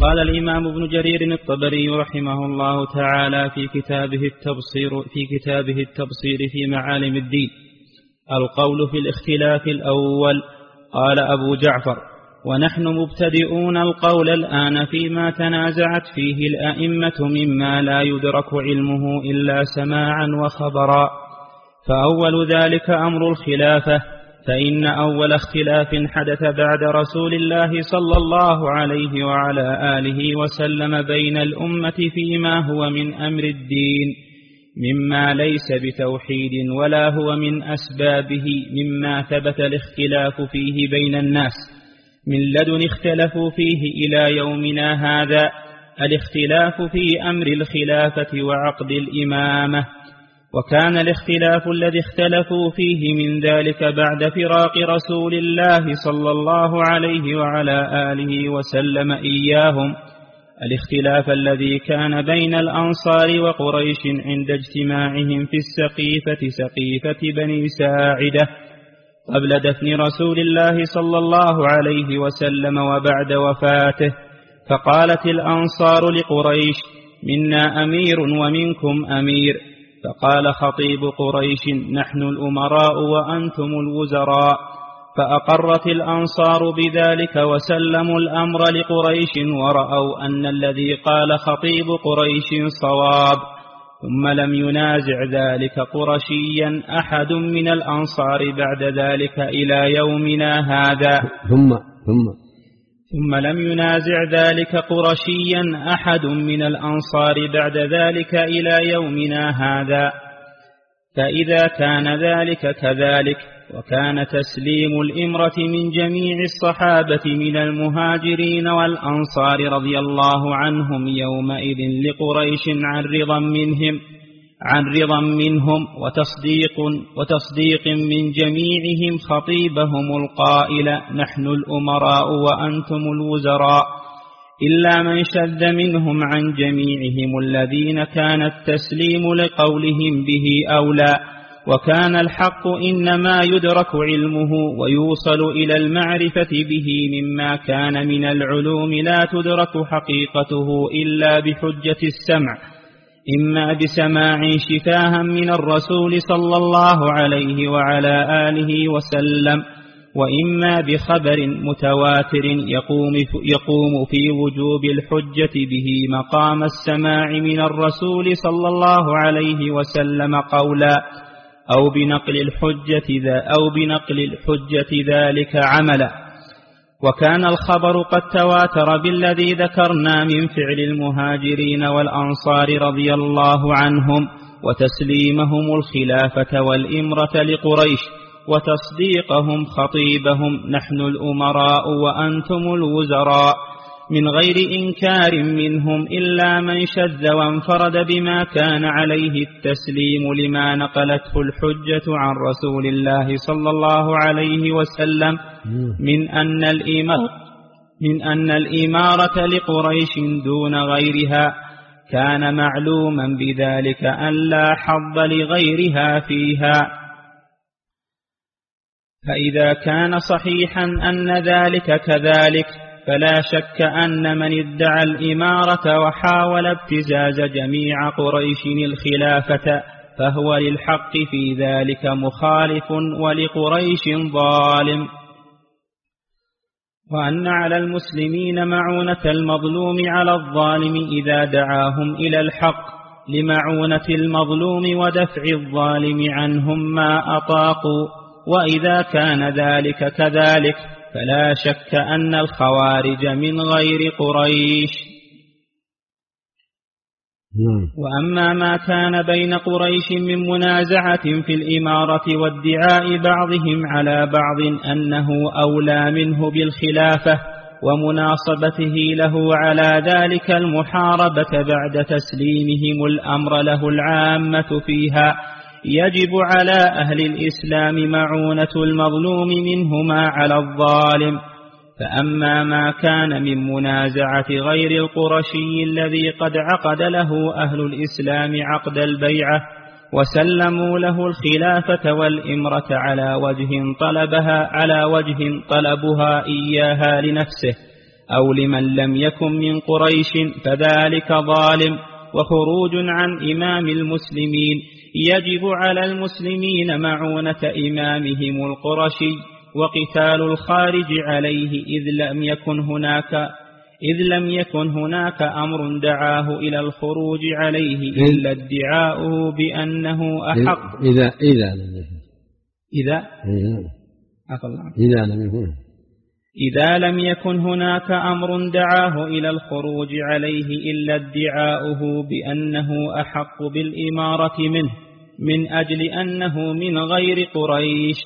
قال الإمام ابن جرير الطبري رحمه الله تعالى في كتابه التبصير في كتابه التبصير في معالم الدين. القول في الاختلاف الأول قال أبو جعفر ونحن مبتدئون القول الآن فيما تنازعت فيه الأئمة مما لا يدرك علمه إلا سماعا وخبرا. فأول ذلك أمر الخلافة فإن أول اختلاف حدث بعد رسول الله صلى الله عليه وعلى آله وسلم بين الأمة فيما هو من أمر الدين مما ليس بتوحيد ولا هو من أسبابه مما ثبت الاختلاف فيه بين الناس. من لدن اختلفوا فيه إلى يومنا هذا الاختلاف في أمر الخلافة وعقد الإمامة. وكان الاختلاف الذي اختلفوا فيه من ذلك بعد فراق رسول الله صلى الله عليه وعلى آله وسلم إياهم. الاختلاف الذي كان بين الأنصار وقريش عند اجتماعهم في السقيفة سقيفة بني ساعدة قبل دفن رسول الله صلى الله عليه وسلم وبعد وفاته فقالت الأنصار لقريش منا أمير ومنكم أمير. فقال خطيب قريش نحن الأمراء وأنتم الوزراء فأقرت الأنصار بذلك وسلموا الأمر لقريش ورأوا أن الذي قال خطيب قريش صواب ثم لم ينازع ذلك قرشيا أحد من الأنصار بعد ذلك إلى يومنا هذا. ثم ثم. ثم لم ينازع ذلك قرشيا أحد من الأنصار بعد ذلك إلى يومنا هذا. فإذا كان ذلك كذلك وكان تسليم الإمرة من جميع الصحابة من المهاجرين والأنصار رضي الله عنهم يومئذ لقريش عن رضا منهم. عن رضا منهم وتصديق وتصديق من جميعهم خطيبهم القائل نحن الأمراء وأنتم الوزراء. إلا من شذ منهم عن جميعهم الذين كان التسليم لقولهم به أولى وكان الحق إنما يدرك علمه ويوصل إلى المعرفة به مما كان من العلوم لا تدرك حقيقته إلا بحجة السمع. إما بسماع شفاها من الرسول صلى الله عليه وعلى آله وسلم وإما بخبر متواتر يقوم, يقوم في وجوب الحجة به مقام السماع من الرسول صلى الله عليه وسلم قولا أو بنقل الحجة ذا أو بنقل الحجة ذلك عملا وكان الخبر قد تواتر بالذي ذكرنا من فعل المهاجرين والأنصار رضي الله عنهم وتسليمهم الخلافة والإمرة لقريش وتصديقهم خطيبهم نحن الأمراء وأنتم الوزراء. من غير إنكار منهم إلا من شذ وانفرد بما كان عليه التسليم لما نقلته الحجة عن رسول الله صلى الله عليه وسلم من أن الإمارة من أن الإمارة لقريش دون غيرها كان معلوما بذلك أن لا حظ لغيرها فيها. فإذا كان صحيحا أن ذلك كذلك فلا شك أن من ادعى الإمارة وحاول ابتزاز جميع قريش الخلافة فهو للحق في ذلك مخالف ولقريش ظالم. وأن على المسلمين معونة المظلوم على الظالم إذا دعاهم إلى الحق لمعونة المظلوم ودفع الظالم عنهم ما أطاقوا وإذا كان ذلك كذلك فلا شك أن الخوارج من غير قريش نعم. وأما ما كان بين قريش من منازعة في الإمارة وادعاء بعضهم على بعض أنه أولى منه بالخلافة ومناصبته له على ذلك المحاربة بعد تسليمهم الأمر له العامة فيها يجب على أهل الإسلام معونة المظلوم منهما على الظالم. فأما ما كان من منازعة غير القرشي الذي قد عقد له أهل الإسلام عقد البيعة وسلموا له الخلافة والإمرة على وجه طلبها على وجه طلبها إياها لنفسه أو لمن لم يكن من قريش فذلك ظالم. وخروج عن إمام المسلمين. يجب على المسلمين معونة إمامهم القرشي وقتال الخارج عليه إذ لم يكن هناك إذ لم يكن هناك أمر دعاه إلى الخروج عليه إلا ادعاؤه بأنه أحق. إذا إذا لم يكن. إذا؟ إذا لم يكن. إذا لم يكن هناك أمر دعاه إلى الخروج عليه إلا ادعاؤه بأنه أحق بالإمارة منه من أجل أنه من غير قريش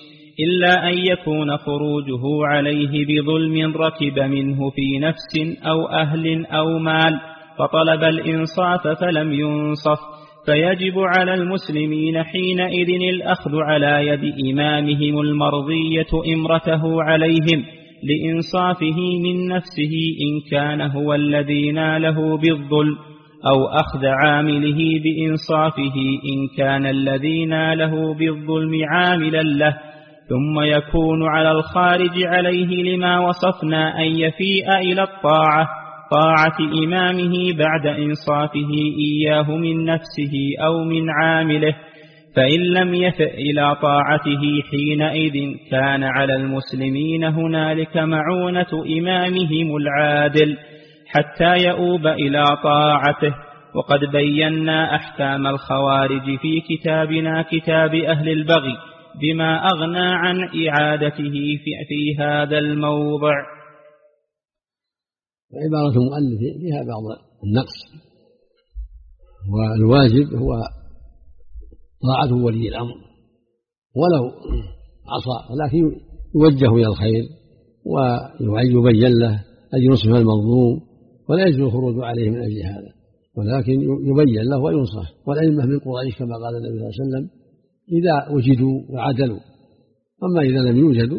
إلا أن يكون خروجه عليه بظلم ركب منه في نفس أو أهل أو مال فطلب الإنصاف فلم ينصف فيجب على المسلمين حينئذ الأخذ على يد إمامهم المرضية إمرته عليهم. لإنصافه من نفسه إن كان هو الذي ناله بالظلم أو أخذ عامله بإنصافه إن كان الذي ناله بالظلم عاملا له ثم يكون على الخارج عليه لما وصفنا أن يفيء إلى الطاعة طاعة إمامه بعد إنصافه إياه من نفسه أو من عامله. فإن لم يفئ إلى طاعته حينئذ كان على المسلمين هنالك معونة إمامهم العادل حتى يؤوب إلى طاعته. وقد بينا أحكام الخوارج في كتابنا كتاب أهل البغي بما أغنى عن إعادته في, في هذا الموضع. عبارة المؤلف فيها بعض النقص والواجب هو طاعة ولي الأمر. ولو عصى ولكن يوجه إلى الخير ويبين له أن ينصف المظلوم ولا يجوز الخروج عليه من أجل هذا. ولكن يبين له وينصح. والأئمة من قريش كما قال النبي صلى الله عليه وسلم إذا وجدوا وعدلوا. أما إذا لم يوجدوا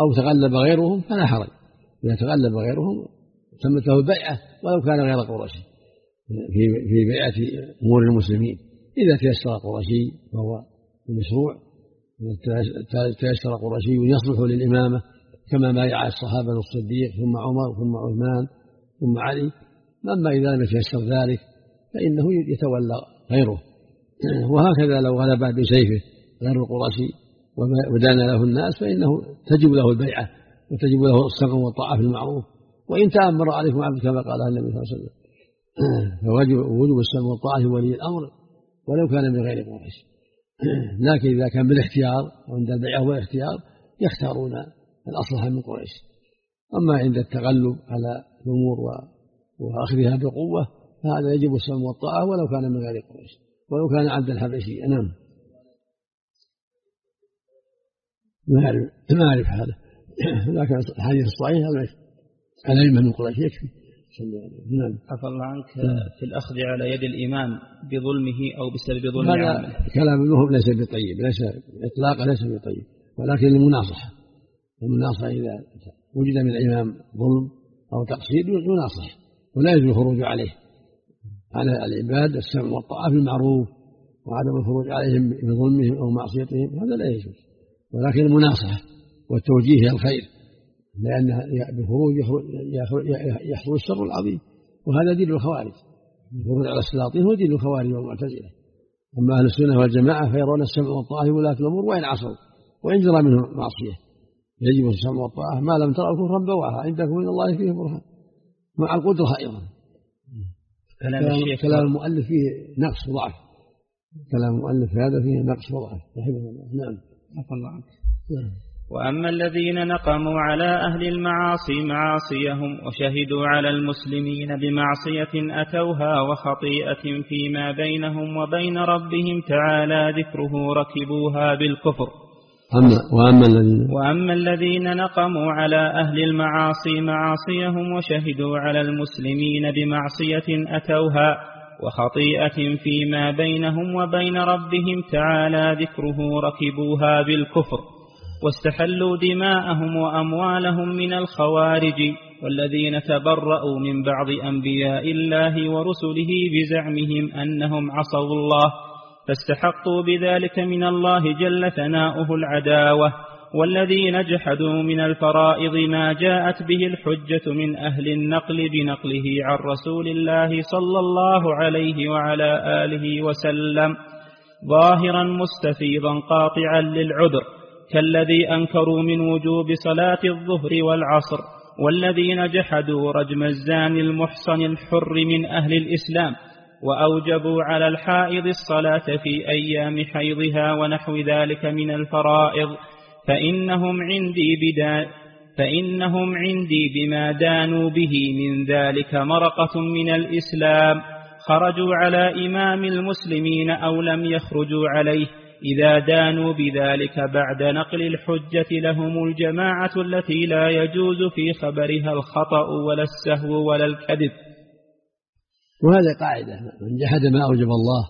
أو تغلب غيرهم فلا حرج. إذا تغلب غيرهم تمت له البيعة ولو كان غير قرشي في في بيعة أمور المسلمين. إذا تيسر قرشي فهو مشروع إذا تيسر قرشي يصلح للإمامة كما بايع الصحابة الصديق ثم عمر ثم عثمان ثم علي. أما إذا لم يتيسر ذلك فإنه يتولى غيره. وهكذا لو غلب بسيفه غير القرشي ودان له الناس فإنه تجب له البيعة وتجب له السمع والطاعة في المعروف. وإن تأمر عليكم عبد كما قال النبي صلى الله عليه وسلم. فوجب وجوب السمع والطاعة لولي الأمر. ولو كان من غير قريش. لكن إذا كان بالاختيار وعند البيعة والاختيار يختارون الأصلح من قريش. أما عند التغلب على الأمور وأخذها بقوة فهذا يجب السمع والطاعة ولو كان من غير قريش. ولو كان عبدا حبشيا نعم. ما أعرف ما أعرف هذا. لكن الحديث الصحيح الأئمة من قريش يكفي. نعم. عفى الله عنك. في الأخذ على يد الإمام بظلمه أو بسبب ظلم هذا كلام المهم ليس بطيب ليس إطلاقا ليس بطيب ولكن المناصحة. المناصحة إذا وجد من الإمام ظلم أو تقصير يناصح ولا يجوز الخروج عليه. على العباد السمع والطاعة في المعروف وعدم الخروج عليهم بظلمهم أو معصيتهم هذا لا يجوز. ولكن المناصحة والتوجيه إلى الخير. لأن بالخروج يحصل الشر العظيم. وهذا دين الخوارج. الخروج على السلاطين هو دين الخوارج والمعتزلة. أما أهل السنة والجماعة فيرون السمع والطاعة في ولاة الأمور وإن عصوا. وإن جرى منهم معصية. يجب السمع والطاعة. ما لم تروا كفرا بواها عندكم من الله فيه برهان. مع القدرة أيضا. كلام, الشيخ كلام المؤلف فيه نقص وضعف كلام المؤلف هذا فيه نقص وضعف رحمه الله. نعم. عفى الله عنك. نعم. وأما الذين نقموا على أهل المعاصي معاصيهم وشهدوا على المسلمين بمعصية أتوها وخطيئة فيما بينهم وبين ربهم تعالى ذكره ركبوها بالكفر. أما وأما الذين وأما الذين نقموا على أهل المعاصي معاصيهم وشهدوا على المسلمين بمعصية أتوها وخطيئة فيما بينهم وبين ربهم تعالى ذكره ركبوها بالكفر. واستحلوا دماءهم وأموالهم من الخوارج والذين تبرأوا من بعض أنبياء الله ورسله بزعمهم أنهم عصوا الله فاستحقوا بذلك من الله جل ثناؤه العداوة والذين جحدوا من الفرائض ما جاءت به الحجة من أهل النقل بنقله عن رسول الله صلى الله عليه وعلى آله وسلم ظاهرا مستفيضا قاطعا للعذر. كالذي أنكروا من وجوب صلاة الظهر والعصر والذين جحدوا رجم الزاني المحصن الحر من أهل الإسلام وأوجبوا على الحائض الصلاة في أيام حيضها ونحو ذلك من الفرائض فإنهم عندي بدا فإنهم عندي بما دانوا به من ذلك مرقة من الإسلام خرجوا على إمام المسلمين أو لم يخرجوا عليه إذا دانوا بذلك بعد نقل الحجة لهم الجماعة التي لا يجوز في خبرها الخطأ ولا السهو ولا الكذب. وهذا قاعدة من جحد ما أوجب الله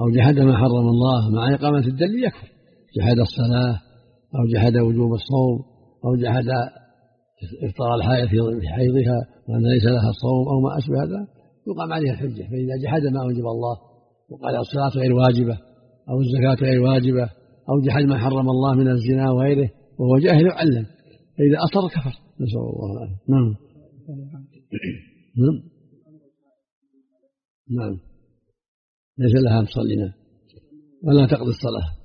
أو جحد ما حرم الله مع إقامة الدليل يكفر. جحد الصلاة أو جحد وجوب الصوم أو جحد إفطار الحائض في حيضها وأن ليس لها صوم أو ما أشبه هذا يقام عليها الحجة. فإذا جحد ما أوجب الله وقال الصلاة غير واجبة أو الزكاة غير واجبة أو جحد ما حرم الله من الزنا وغيره وهو جاهل يعلم. فإذا أصر كفر. نسأل الله العافية. نعم. نعم. نعم. ليس لها أن تصلي. ولا تقضي الصلاة.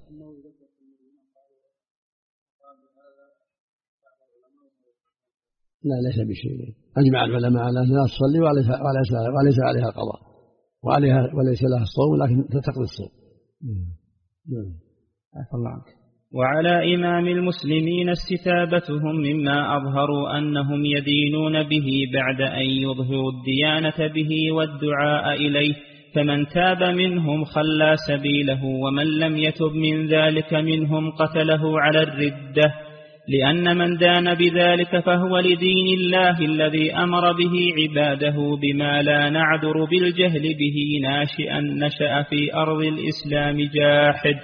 لا ليس بشيء. أجمع العلماء على أنها تصلي وليس عليها قضاء. وعليها وليس لها الصوم لكن تقضي الصوم. عنك. وعلى إمام المسلمين استتابتهم مما أظهروا أنهم يدينون به بعد أن يظهروا الديانة به والدعاء إليه فمن تاب منهم خلى سبيله ومن لم يتب من ذلك منهم قتله على الردة. لأن من دان بذلك فهو لدين الله الذي أمر به عباده بما لا نعذر بالجهل به ناشئا نشأ في أرض الإسلام جاحد.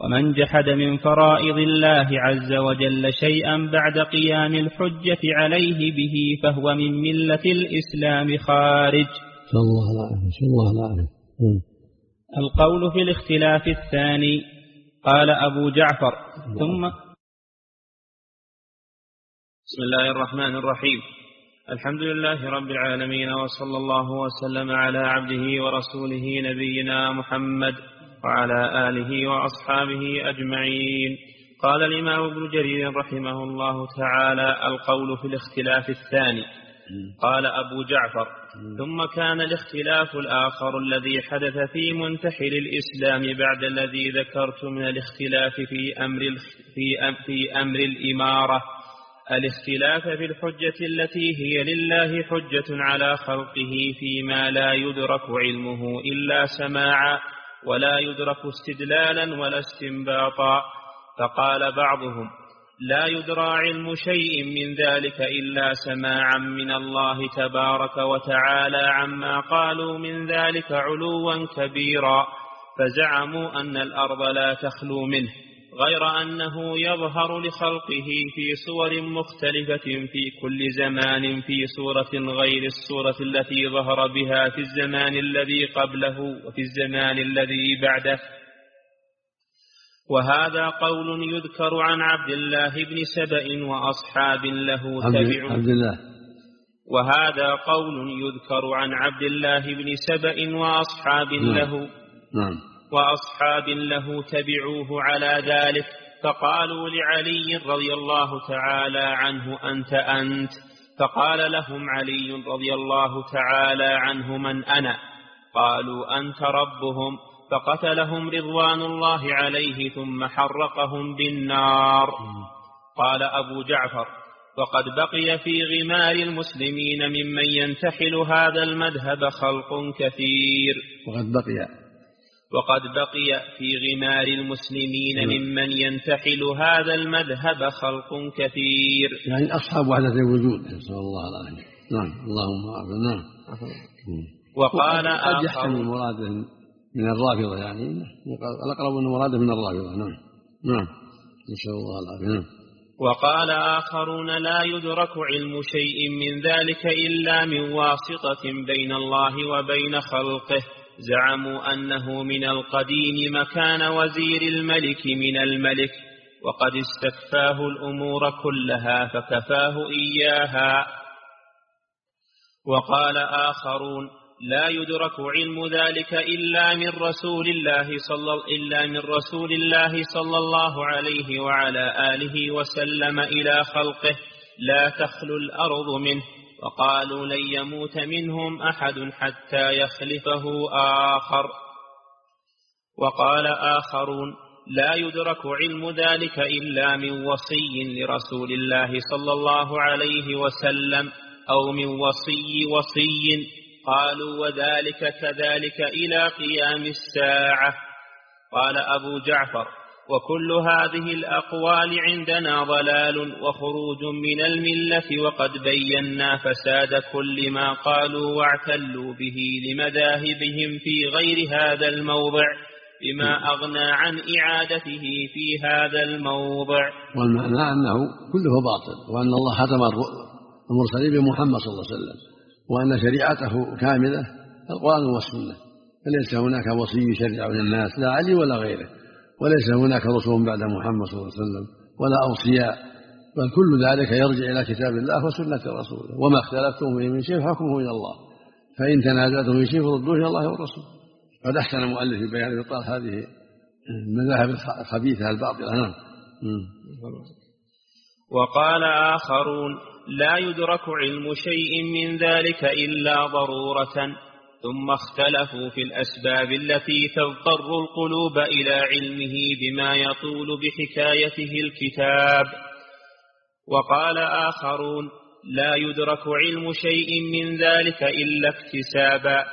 ومن جحد من فرائض الله عز وجل شيئا بعد قيام الحجة عليه به فهو من ملة الإسلام خارج. صلى الله الله القول في الاختلاف الثاني قال أبو جعفر ثم بسم الله الرحمن الرحيم. الحمد لله رب العالمين وصلى الله وسلم على عبده ورسوله نبينا محمد وعلى آله وأصحابه أجمعين. قال الإمام ابن جرير رحمه الله تعالى القول في الاختلاف الثاني. قال أبو جعفر ثم كان الاختلاف الآخر الذي حدث في منتحل الإسلام بعد الذي ذكرت من الاختلاف في أمر في أمر الإمارة. الاختلاف في الحجة التي هي لله حجة على خلقه فيما لا يدرك علمه إلا سماعا ولا يدرك استدلالا ولا استنباطا. فقال بعضهم لا يدرى علم شيء من ذلك إلا سماعا من الله تبارك وتعالى عما قالوا من ذلك علوا كبيرا. فزعموا أن الأرض لا تخلو منه. غير أنه يظهر لخلقه في صور مختلفة في كل زمان في صورة غير الصورة التي ظهر بها في الزمان الذي قبله وفي الزمان الذي بعده. وهذا قول يذكر عن عبد الله بن سبأ وأصحاب له تبع. عبد الله. وهذا قول يذكر عن عبد الله بن سبأ وأصحاب نعم. له. نعم. وأصحاب له تبعوه على ذلك فقالوا لعلي رضي الله تعالى عنه أنت أنت فقال لهم علي رضي الله تعالى عنه من أنا قالوا أنت ربهم فقتلهم رضوان الله عليه ثم حرقهم بالنار. قال أبو جعفر وقد بقي في غمار المسلمين ممن ينتحل هذا المذهب خلق كثير. وقد بقي. وقد بقي في غمار المسلمين نعم. ممن ينتحل هذا المذهب خلق كثير. يعني أصحاب وحدة الوجود نسأل الله العافية. نعم اللهم أعلم نعم. وقال قد يحتمل مراده من الرافضة يعني. الأقرب أن مراده من الرافضة. نعم. نعم. نسأل الله العافية. نعم. وقال آخرون لا يدرك علم شيء من ذلك إلا من واسطة بين الله وبين خلقه. زعموا أنه من القديم مكان وزير الملك من الملك وقد استكفاه الأمور كلها فكفاه إياها. وقال آخرون لا يدرك علم ذلك إلا من رسول الله صلى إلا من رسول الله صلى الله عليه وعلى آله وسلم إلى خلقه لا تخلو الأرض منه. وقالوا لن يموت منهم أحد حتى يخلفه آخر. وقال آخرون لا يدرك علم ذلك إلا من وصي لرسول الله صلى الله عليه وسلم أو من وصي وصي. قالوا وذلك كذلك إلى قيام الساعة. قال أبو جعفر وكل هذه الأقوال عندنا ضلال وخروج من الملة وقد بينا فساد كل ما قالوا واعتلوا به لمذاهبهم في غير هذا الموضع بما أغنى عن إعادته في هذا الموضع. والمعنى أنه كله باطل وأن الله ختم المرسلين بمحمد صلى الله عليه وسلم وأن شريعته كاملة القرآن والسنة فليس هناك وصي يشرع للناس لا علي ولا غيره. وليس هناك رسول بعد محمد صلى الله عليه وسلم ولا أوصياء بل كل ذلك يرجع إلى كتاب الله وسنة رسوله وما اختلفتم فيه من شيء فحكمه إلى الله فإن تنازعتم في شيء فردوه إلى الله والرسول. قد أحسن المؤلف في بيان إبطال هذه المذاهب الخبيثة الباطلة نعم. وقال آخرون لا يدرك علم شيء من ذلك إلا ضرورة. ثم اختلفوا في الأسباب التي تضطر القلوب إلى علمه بما يطول بحكايته الكتاب. وقال آخرون لا يدرك علم شيء من ذلك إلا اكتسابا.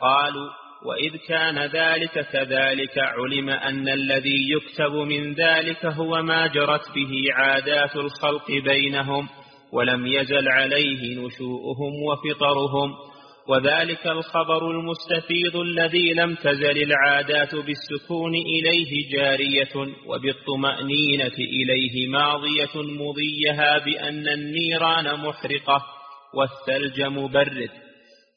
قالوا وإذ كان ذلك كذلك علم أن الذي يكتب من ذلك هو ما جرت به عادات الخلق بينهم ولم يزل عليه نشوؤهم وفطرهم. وذلك الخبر المستفيض الذي لم تزل العادات بالسكون إليه جارية وبالطمأنينة إليه ماضية مضيها بأن النيران محرقة والثلج مبرد.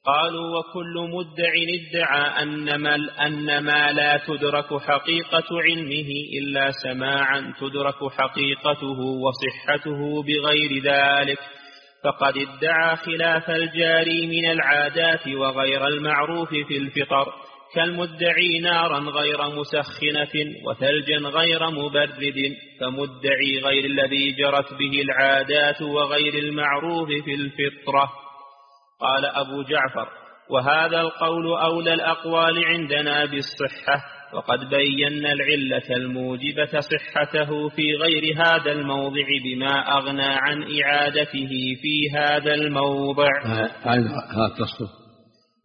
قالوا وكل مدع ادعى أن ما, أن ما لا تدرك حقيقة علمه إلا سماعا تدرك حقيقته وصحته بغير ذلك. فقد ادعى خلاف الجاري من العادات وغير المعروف في الفطر كالمدعي نارا غير مسخنة وثلجا غير مبرد فمدعي غير الذي جرت به العادات وغير المعروف في الفطرة. قال أبو جعفر وهذا القول أولى الأقوال عندنا بالصحة وقد بينا العلة الموجبة صحته في غير هذا الموضع بما أغنى عن إعادته في هذا الموضع.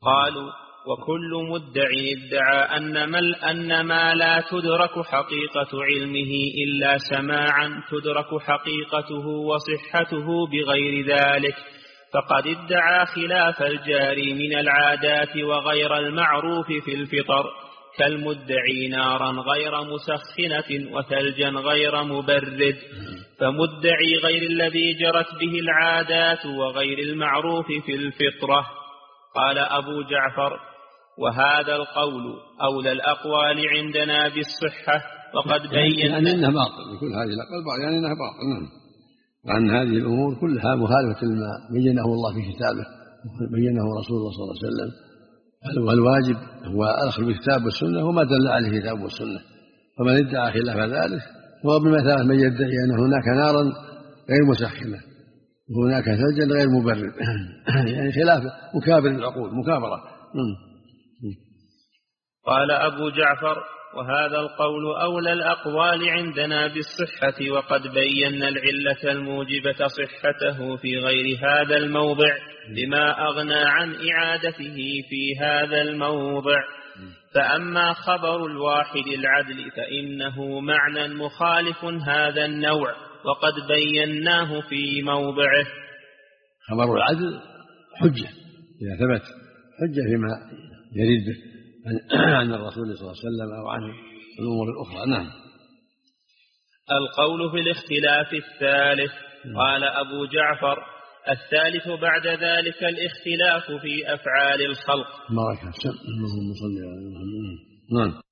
قالوا وكل مدع ادعى أن, مل أن ما لا تدرك حقيقة علمه إلا سماعا تدرك حقيقته وصحته بغير ذلك. فقد ادعى خلاف الجاري من العادات وغير المعروف في الفطر. كالمدعي نارا غير مسخنة وثلجا غير مبرد. فمدعي غير الذي جرت به العادات وغير المعروف في الفطرة. قال أبو جعفر وهذا القول أولى الأقوال عندنا بالصحة. وقد بين يعني أنه باطل كل هذه الأقوال يعني أنه باطل نعم. وأن هذه الأمور كلها مخالفة لما بينه الله في كتابه بينه رسول الله صلى الله عليه وسلم. والواجب هو الأخذ بالكتاب والسنة وما دل عليه الكتاب والسنة. فمن ادعى خلاف ذلك هو بمثابة من يدعي أن هناك نارا غير مسخنة وهناك ثلجا غير مبرد يعني خلاف مكابر العقول مكابرة. قال أبو جعفر وهذا القول أولى الأقوال عندنا بالصحة وقد بينا العلة الموجبة صحته في غير هذا الموضع بما أغنى عن إعادته في هذا الموضع. فأما خبر الواحد العدل فإنه معنى مخالف هذا النوع وقد بيناه في موضعه. خبر العدل حجة إذا ثبت حجة فيما يريد به. عن الرسول صلى الله عليه وسلم أو عن الأمور الأخرى. نعم. القول في الاختلاف الثالث. نعم. قال أبو جعفر الثالث بعد ذلك الاختلاف في أفعال الخلق. بارك اللهم صل على محمد نعم.